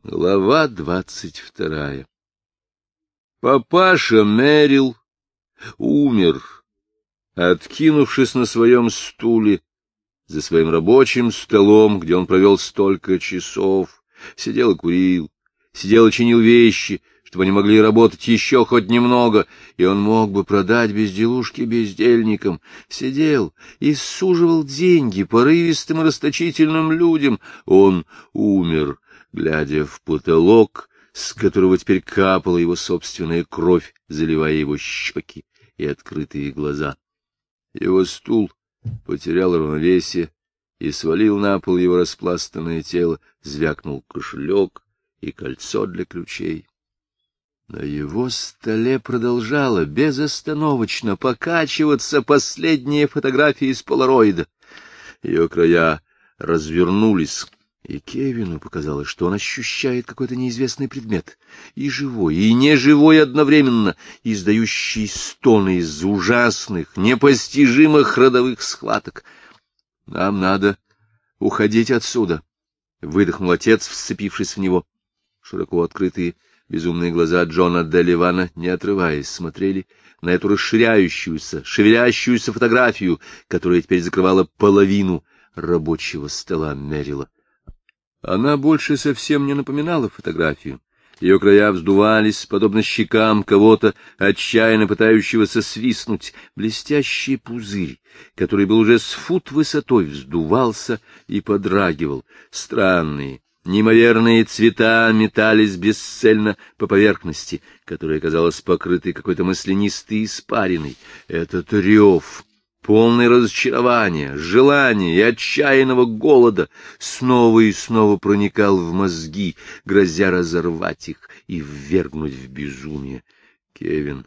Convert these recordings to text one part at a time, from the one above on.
Глава двадцать вторая Папаша Мерил умер, откинувшись на своем стуле, за своим рабочим столом, где он провел столько часов, сидел и курил, сидел и чинил вещи, чтобы они могли работать еще хоть немного, и он мог бы продать безделушки бездельникам. Сидел и суживал деньги порывистым и расточительным людям. Он умер глядя в потолок, с которого теперь капала его собственная кровь, заливая его щеки и открытые глаза. Его стул потерял равновесие и свалил на пол его распластанное тело, звякнул кошелек и кольцо для ключей. На его столе продолжала безостановочно покачиваться последняя фотография из полароида. Ее края развернулись, и Кевину показалось, что он ощущает какой-то неизвестный предмет, и живой, и неживой одновременно, издающий стоны из ужасных, непостижимых родовых схваток. — Нам надо уходить отсюда, — выдохнул отец, вцепившись в него. Широко открытые безумные глаза Джона Деливана, не отрываясь, смотрели на эту расширяющуюся, шевелящуюся фотографию, которая теперь закрывала половину рабочего стола Мерила. — она больше совсем не напоминала фотографию. Ее края вздувались, подобно щекам кого-то, отчаянно пытающегося свистнуть. Блестящий пузырь, который был уже с фут высотой, вздувался и подрагивал. Странные, неимоверные цвета метались бесцельно по поверхности, которая казалась покрытой какой-то маслянистой испариной. Этот рев полный разочарования, желания и отчаянного голода, снова и снова проникал в мозги, грозя разорвать их и ввергнуть в безумие. Кевин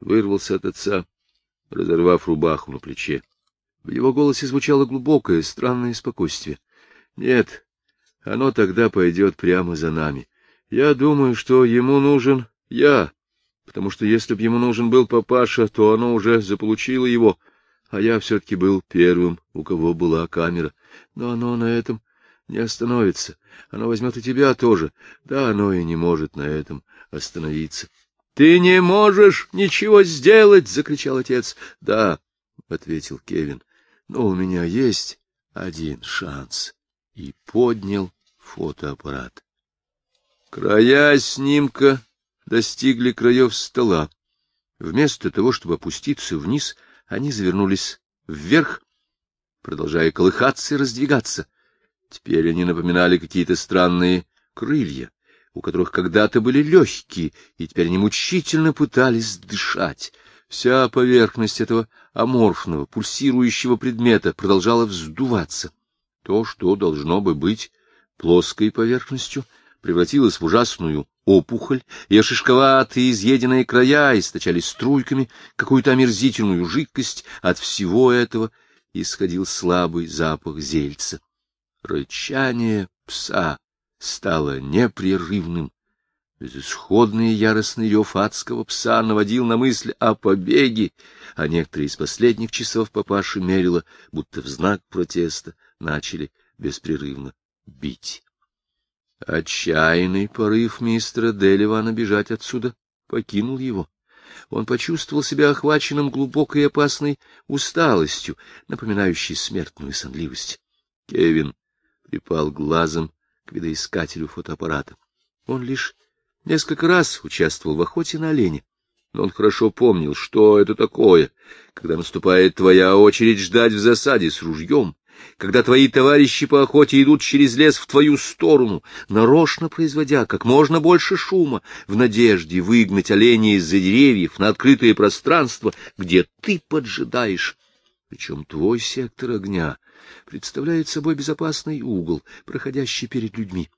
вырвался от отца, разорвав рубаху на плече. В его голосе звучало глубокое, странное спокойствие. — Нет, оно тогда пойдет прямо за нами. Я думаю, что ему нужен я, потому что если б ему нужен был папаша, то оно уже заполучило его — а я все-таки был первым, у кого была камера. Но оно на этом не остановится. Оно возьмет и тебя тоже. Да, оно и не может на этом остановиться. — Ты не можешь ничего сделать! — закричал отец. — Да, — ответил Кевин, — но у меня есть один шанс. И поднял фотоаппарат. Края снимка достигли краев стола. Вместо того, чтобы опуститься вниз, — они завернулись вверх, продолжая колыхаться и раздвигаться. Теперь они напоминали какие-то странные крылья, у которых когда-то были легкие, и теперь они мучительно пытались дышать. Вся поверхность этого аморфного, пульсирующего предмета продолжала вздуваться. То, что должно бы быть плоской поверхностью, превратилось в ужасную опухоль, ее шишковатые изъеденные края источали струйками какую-то омерзительную жидкость. От всего этого исходил слабый запах зельца. Рычание пса стало непрерывным. Безысходный яростный рев адского пса наводил на мысль о побеге, а некоторые из последних часов папаши мерила, будто в знак протеста начали беспрерывно бить. Отчаянный порыв мистера Деливана бежать отсюда покинул его. Он почувствовал себя охваченным глубокой и опасной усталостью, напоминающей смертную сонливость. Кевин припал глазом к видоискателю фотоаппарата. Он лишь несколько раз участвовал в охоте на оленя, но он хорошо помнил, что это такое, когда наступает твоя очередь ждать в засаде с ружьем, когда твои товарищи по охоте идут через лес в твою сторону, нарочно производя как можно больше шума, в надежде выгнать оленя из-за деревьев на открытое пространство, где ты поджидаешь. Причем твой сектор огня представляет собой безопасный угол, проходящий перед людьми.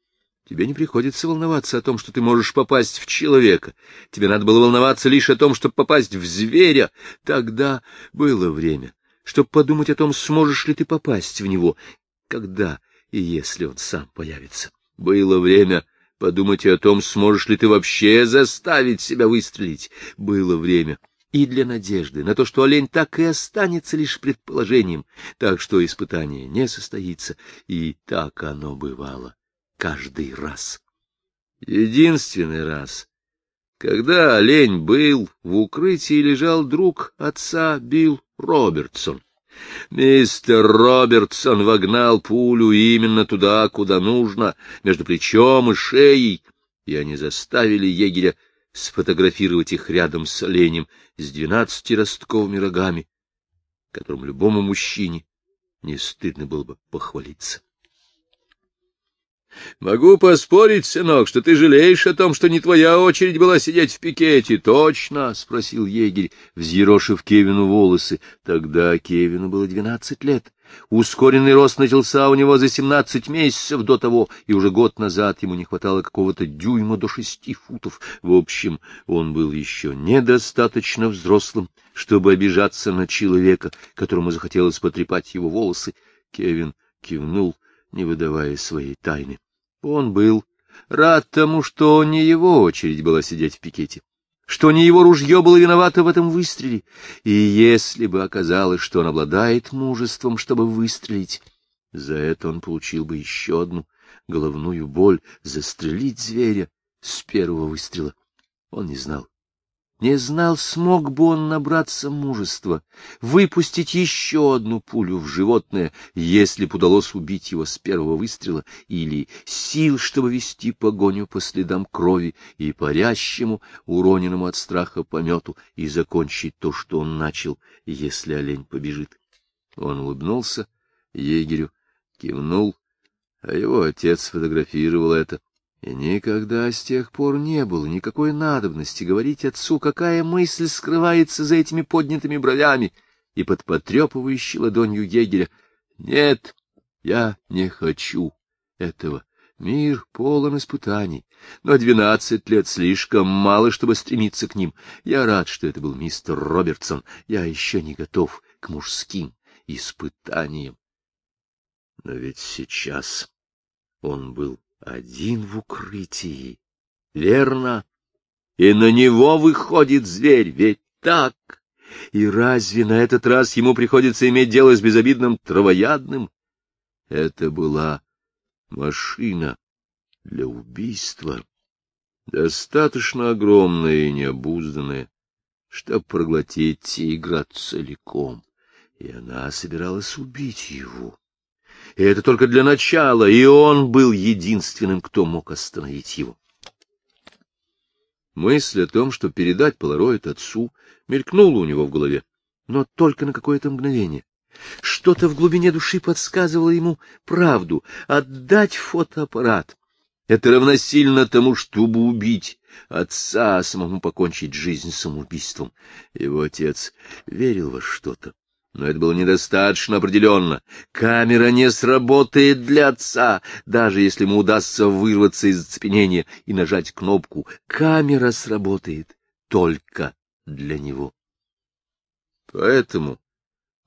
Тебе не приходится волноваться о том, что ты можешь попасть в человека. Тебе надо было волноваться лишь о том, чтобы попасть в зверя. Тогда было время чтобы подумать о том, сможешь ли ты попасть в него, когда и если он сам появится. Было время подумать и о том, сможешь ли ты вообще заставить себя выстрелить. Было время и для надежды на то, что олень так и останется лишь предположением, так что испытание не состоится, и так оно бывало каждый раз. Единственный раз, когда олень был, в укрытии лежал друг отца Билл, Робертсон. Мистер Робертсон вогнал пулю именно туда, куда нужно, между плечом и шеей, и они заставили егеря сфотографировать их рядом с оленем с двенадцати ростковыми рогами, которым любому мужчине не стыдно было бы похвалиться. Могу поспорить, сынок, что ты жалеешь о том, что не твоя очередь была сидеть в пикете. Точно, спросил егерь, взъерошив Кевину волосы. Тогда Кевину было двенадцать лет. Ускоренный рост начался у него за семнадцать месяцев до того, и уже год назад ему не хватало какого-то дюйма до шести футов. В общем, он был еще недостаточно взрослым, чтобы обижаться на человека, которому захотелось потрепать его волосы. Кевин кивнул, не выдавая своей тайны. Он был рад тому, что не его очередь была сидеть в пикете, что не его ружье было виновато в этом выстреле, и если бы оказалось, что он обладает мужеством, чтобы выстрелить, за это он получил бы еще одну головную боль застрелить зверя с первого выстрела. Он не знал. Не знал, смог бы он набраться мужества, выпустить еще одну пулю в животное, если бы удалось убить его с первого выстрела, или сил, чтобы вести погоню по следам крови и парящему, уроненному от страха помету, и закончить то, что он начал, если олень побежит. Он улыбнулся егерю, кивнул, а его отец сфотографировал это. И никогда с тех пор не было никакой надобности говорить отцу, какая мысль скрывается за этими поднятыми бровями и под потрепывающей ладонью егеря. Нет, я не хочу этого. Мир полон испытаний, но двенадцать лет слишком мало, чтобы стремиться к ним. Я рад, что это был мистер Робертсон. Я еще не готов к мужским испытаниям. Но ведь сейчас он был один в укрытии. Верно. И на него выходит зверь, ведь так. И разве на этот раз ему приходится иметь дело с безобидным травоядным? Это была машина для убийства, достаточно огромная и необузданная, чтобы проглотить тигра целиком, и она собиралась убить его и это только для начала, и он был единственным, кто мог остановить его. Мысль о том, что передать полароид отцу, мелькнула у него в голове, но только на какое-то мгновение. Что-то в глубине души подсказывало ему правду — отдать фотоаппарат. Это равносильно тому, чтобы убить отца, а самому покончить жизнь самоубийством. Его отец верил во что-то. Но это было недостаточно определенно. Камера не сработает для отца, даже если ему удастся вырваться из оцепенения и нажать кнопку. Камера сработает только для него. Поэтому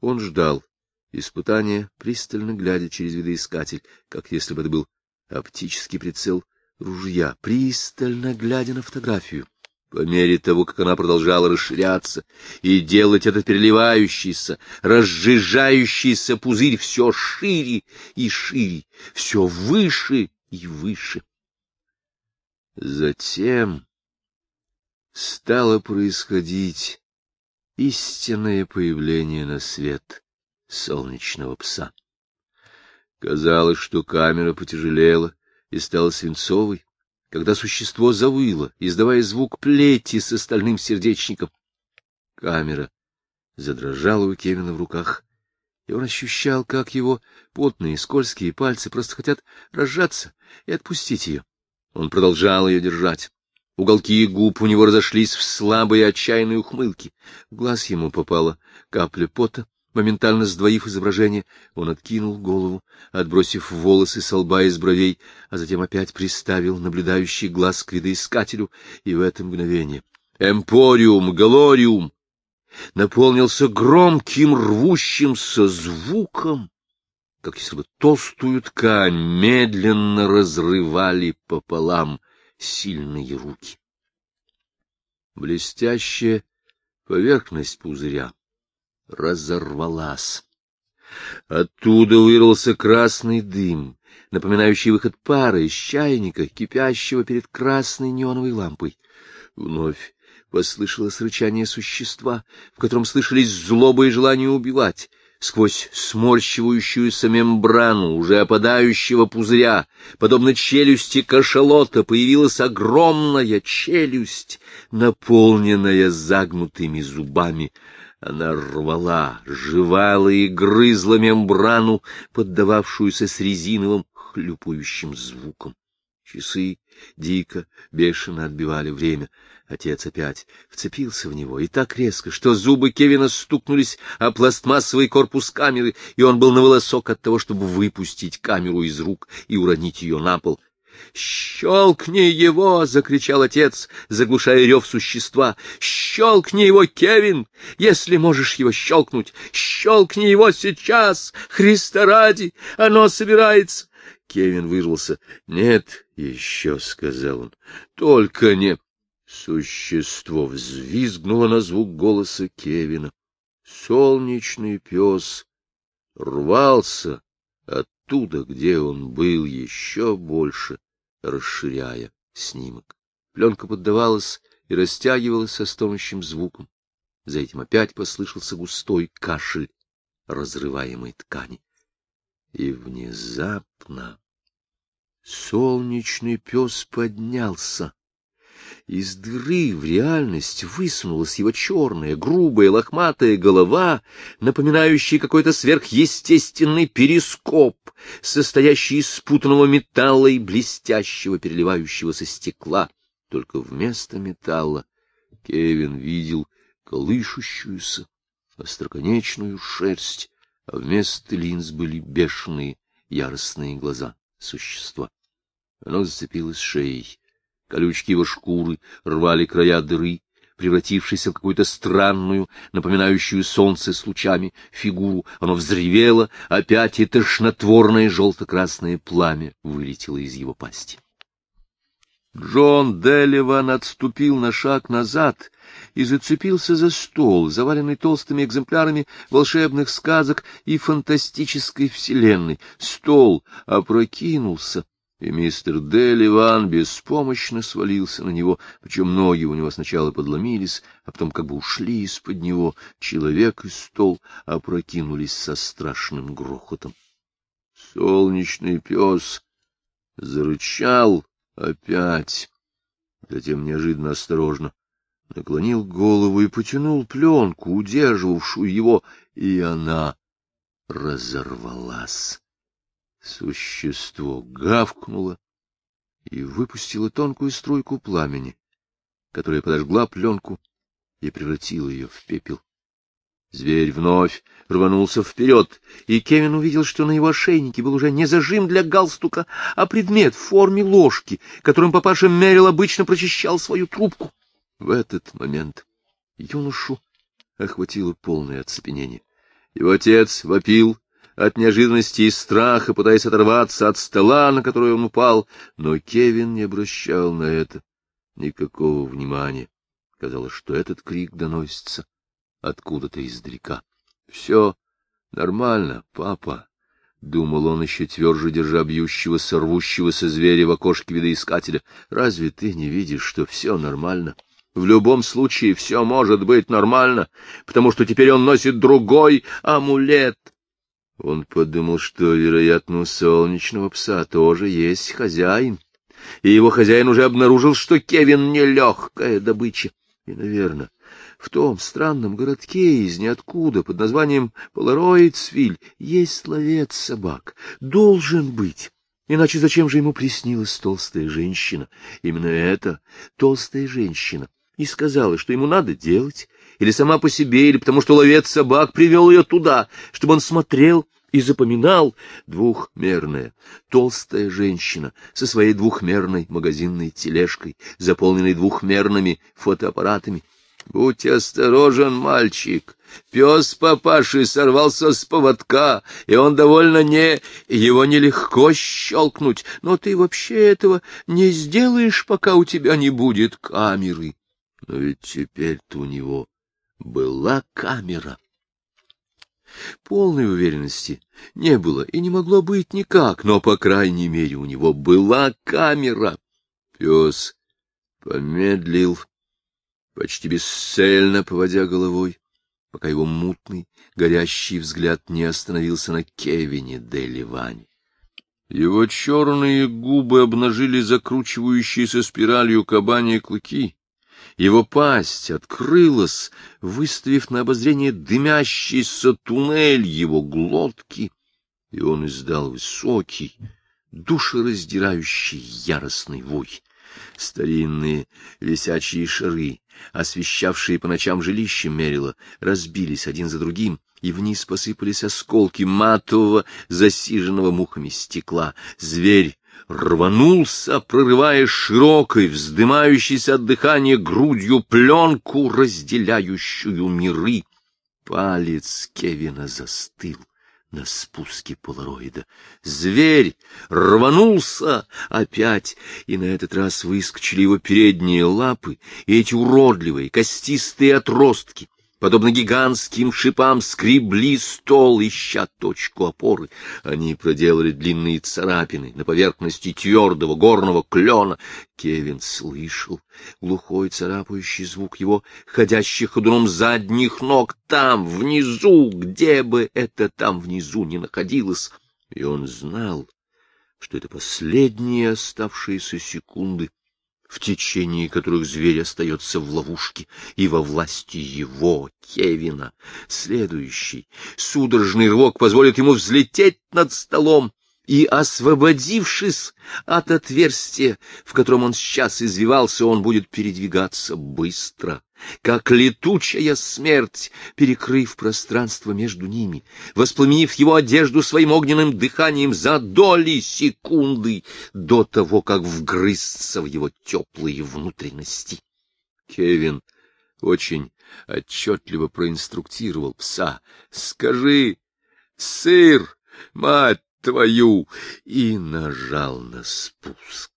он ждал испытания, пристально глядя через видоискатель, как если бы это был оптический прицел ружья, пристально глядя на фотографию по мере того, как она продолжала расширяться и делать этот переливающийся, разжижающийся пузырь все шире и шире, все выше и выше. Затем стало происходить истинное появление на свет солнечного пса. Казалось, что камера потяжелела и стала свинцовой когда существо завыло, издавая звук плети с остальным сердечником. Камера задрожала у Кевина в руках, и он ощущал, как его потные, скользкие пальцы просто хотят разжаться и отпустить ее. Он продолжал ее держать. Уголки губ у него разошлись в слабые отчаянные ухмылки. В глаз ему попала капля пота. Моментально сдвоив изображение, он откинул голову, отбросив волосы со лба и бровей, а затем опять приставил наблюдающий глаз к видоискателю, и в это мгновение «Эмпориум! Галориум!» наполнился громким рвущимся звуком, как если бы толстую ткань медленно разрывали пополам сильные руки. Блестящая поверхность пузыря — разорвалась. Оттуда вырвался красный дым, напоминающий выход пара из чайника, кипящего перед красной неоновой лампой. Вновь послышалось рычание существа, в котором слышались злоба и желание убивать. Сквозь сморщивающуюся мембрану уже опадающего пузыря, подобно челюсти кашалота, появилась огромная челюсть, наполненная загнутыми зубами — она рвала, жевала и грызла мембрану, поддававшуюся с резиновым хлюпающим звуком. Часы дико, бешено отбивали время. Отец опять вцепился в него, и так резко, что зубы Кевина стукнулись о пластмассовый корпус камеры, и он был на волосок от того, чтобы выпустить камеру из рук и уронить ее на пол. «Щелкни его!» — закричал отец, заглушая рев существа. «Щелкни его, Кевин, если можешь его щелкнуть! Щелкни его сейчас! Христа ради! Оно собирается!» Кевин вырвался. «Нет, еще», — сказал он, — «только не...» Существо взвизгнуло на звук голоса Кевина. Солнечный пес рвался оттуда, где он был, еще больше расширяя снимок. Пленка поддавалась и растягивалась со стонущим звуком. За этим опять послышался густой кашель разрываемой ткани. И внезапно солнечный пес поднялся, из дыры в реальность высунулась его черная, грубая, лохматая голова, напоминающая какой-то сверхъестественный перископ, состоящий из спутанного металла и блестящего, переливающегося стекла. Только вместо металла Кевин видел колышущуюся, остроконечную шерсть, а вместо линз были бешеные, яростные глаза существа. Оно зацепилось шеей Колючки его шкуры рвали края дыры, превратившейся в какую-то странную, напоминающую солнце с лучами, фигуру. Оно взревело, опять и тошнотворное желто-красное пламя вылетело из его пасти. Джон Делливан отступил на шаг назад и зацепился за стол, заваленный толстыми экземплярами волшебных сказок и фантастической вселенной. Стол опрокинулся, и мистер Деливан беспомощно свалился на него, причем ноги у него сначала подломились, а потом как бы ушли из-под него, человек и стол опрокинулись со страшным грохотом. Солнечный пес зарычал опять, затем неожиданно осторожно наклонил голову и потянул пленку, удерживавшую его, и она разорвалась. Существо гавкнуло и выпустило тонкую струйку пламени, которая подожгла пленку и превратила ее в пепел. Зверь вновь рванулся вперед, и Кевин увидел, что на его ошейнике был уже не зажим для галстука, а предмет в форме ложки, которым папаша Мерил обычно прочищал свою трубку. В этот момент юношу охватило полное оцепенение. Его отец вопил от неожиданности и страха, пытаясь оторваться от стола, на который он упал, но Кевин не обращал на это никакого внимания. Казалось, что этот крик доносится откуда-то издалека. — Все нормально, папа, — думал он еще тверже, держа бьющего, сорвущегося зверя в окошке видоискателя. — Разве ты не видишь, что все нормально? — в любом случае все может быть нормально, потому что теперь он носит другой амулет. Он подумал, что, вероятно, у солнечного пса тоже есть хозяин, и его хозяин уже обнаружил, что Кевин — нелегкая добыча. И, наверное, в том странном городке из ниоткуда под названием Полароидсвиль есть ловец собак. Должен быть. Иначе зачем же ему приснилась толстая женщина? Именно эта толстая женщина. И сказала, что ему надо делать, или сама по себе, или потому что ловец собак привел ее туда, чтобы он смотрел и запоминал двухмерная, толстая женщина со своей двухмерной магазинной тележкой, заполненной двухмерными фотоаппаратами. «Будь осторожен, мальчик! Пес папаши сорвался с поводка, и он довольно не... Его нелегко щелкнуть, но ты вообще этого не сделаешь, пока у тебя не будет камеры. Но ведь теперь-то у него была камера. Полной уверенности не было и не могло быть никак, но, по крайней мере, у него была камера. Пес помедлил, почти бесцельно поводя головой, пока его мутный, горящий взгляд не остановился на Кевине де Ливане. Его черные губы обнажили закручивающиеся спиралью кабани клыки, его пасть открылась, выставив на обозрение дымящийся туннель его глотки, и он издал высокий, душераздирающий яростный вой. Старинные висячие шары, освещавшие по ночам жилище Мерила, разбились один за другим, и вниз посыпались осколки матового, засиженного мухами стекла. Зверь рванулся, прорывая широкой, вздымающейся от дыхания грудью пленку, разделяющую миры. Палец Кевина застыл на спуске полароида. Зверь рванулся опять, и на этот раз выскочили его передние лапы и эти уродливые костистые отростки — подобно гигантским шипам, скребли стол, ища точку опоры. Они проделали длинные царапины на поверхности твердого горного клена. Кевин слышал глухой царапающий звук его ходящих ходуном задних ног там, внизу, где бы это там внизу не находилось. И он знал, что это последние оставшиеся секунды — в течение которых зверь остается в ловушке и во власти его, Кевина. Следующий судорожный рывок позволит ему взлететь над столом, и, освободившись от отверстия, в котором он сейчас извивался, он будет передвигаться быстро, как летучая смерть, перекрыв пространство между ними, воспламенив его одежду своим огненным дыханием за доли секунды до того, как вгрызться в его теплые внутренности. Кевин очень отчетливо проинструктировал пса. — Скажи, сыр, мать твою!» и нажал на спуск.